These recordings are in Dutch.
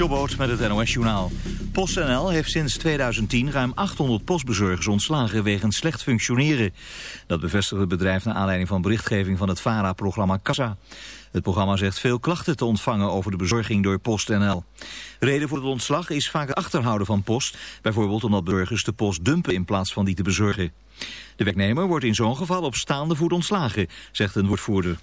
Jobboot met het NOS-journaal. PostNL heeft sinds 2010 ruim 800 postbezorgers ontslagen wegens slecht functioneren. Dat bevestigt het bedrijf naar aanleiding van berichtgeving van het VARA-programma Kassa. Het programma zegt veel klachten te ontvangen over de bezorging door PostNL. Reden voor het ontslag is vaak het achterhouden van post. Bijvoorbeeld omdat burgers de post dumpen in plaats van die te bezorgen. De werknemer wordt in zo'n geval op staande voet ontslagen, zegt een woordvoerder.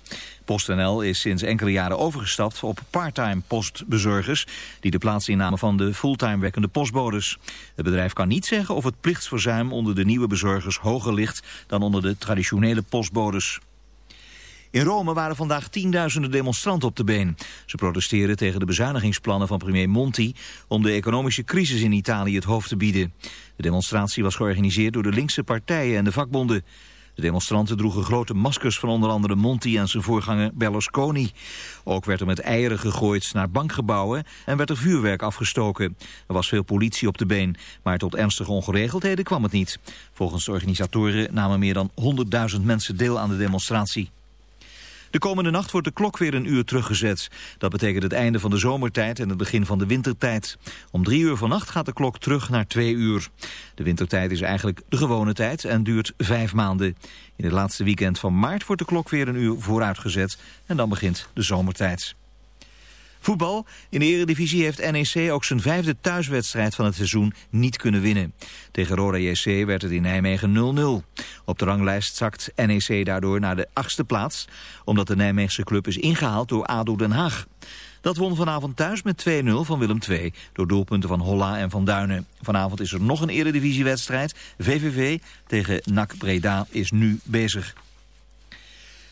PostNL is sinds enkele jaren overgestapt op parttime postbezorgers... die de plaats innamen van de fulltime werkende postbodes. Het bedrijf kan niet zeggen of het plichtsverzuim onder de nieuwe bezorgers hoger ligt... dan onder de traditionele postbodes. In Rome waren vandaag tienduizenden demonstranten op de been. Ze protesteren tegen de bezuinigingsplannen van premier Monti... om de economische crisis in Italië het hoofd te bieden. De demonstratie was georganiseerd door de linkse partijen en de vakbonden. De demonstranten droegen grote maskers van onder andere Monti en zijn voorganger Berlusconi. Ook werd er met eieren gegooid naar bankgebouwen en werd er vuurwerk afgestoken. Er was veel politie op de been, maar tot ernstige ongeregeldheden kwam het niet. Volgens de organisatoren namen meer dan 100.000 mensen deel aan de demonstratie. De komende nacht wordt de klok weer een uur teruggezet. Dat betekent het einde van de zomertijd en het begin van de wintertijd. Om drie uur vannacht gaat de klok terug naar twee uur. De wintertijd is eigenlijk de gewone tijd en duurt vijf maanden. In het laatste weekend van maart wordt de klok weer een uur vooruitgezet en dan begint de zomertijd. Voetbal. In de Eredivisie heeft NEC ook zijn vijfde thuiswedstrijd van het seizoen niet kunnen winnen. Tegen Roda JC werd het in Nijmegen 0-0. Op de ranglijst zakt NEC daardoor naar de achtste plaats... omdat de Nijmeegse club is ingehaald door ADO Den Haag. Dat won vanavond thuis met 2-0 van Willem II... door doelpunten van Holla en Van Duinen. Vanavond is er nog een eredivisiewedstrijd. VVV tegen NAC Breda is nu bezig.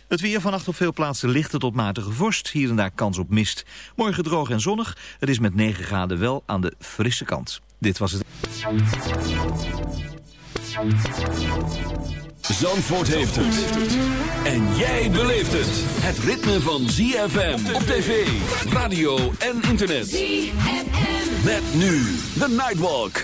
Het weer vannacht op veel plaatsen lichte tot matige vorst. Hier en daar kans op mist. Morgen droog en zonnig. Het is met 9 graden wel aan de frisse kant. Dit was het. Zandvoort heeft het. En jij beleeft het. Het ritme van ZFM op tv, radio en internet. ZFM. Met nu de Nightwalk.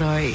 sorry.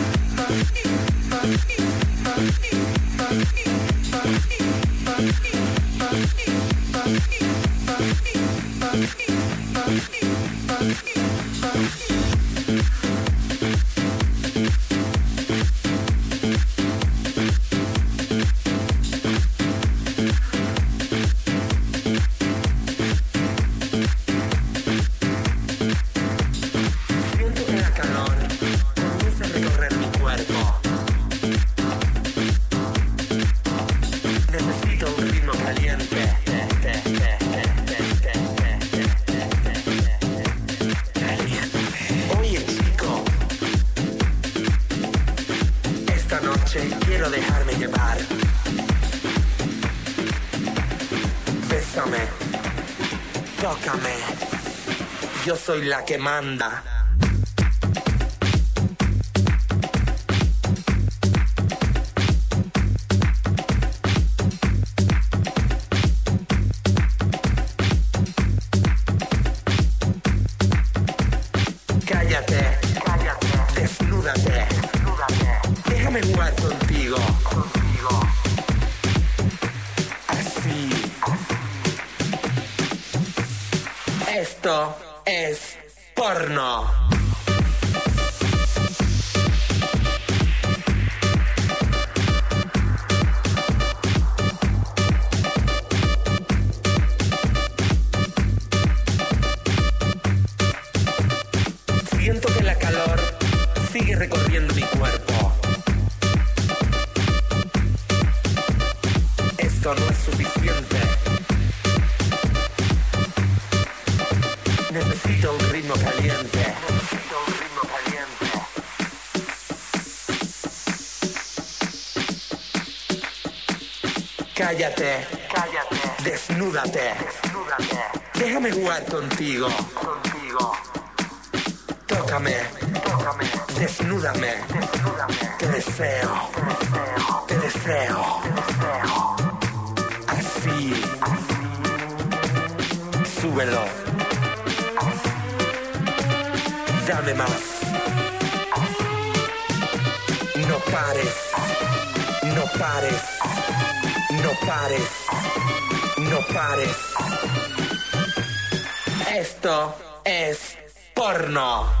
soy la que manda. Esto no es suficiente. Necesito un ritmo caliente. Cállate. Cállate. Desnúdate. Desnúdate. Déjame jugar contigo. Contigo. Tócame. Tócame. Desnúdame. Desnúdame. Te deseo. Te deseo. Te deseo. Súbelo. Dame más. No pares. No pares. No pares. No pares. Esto es porno.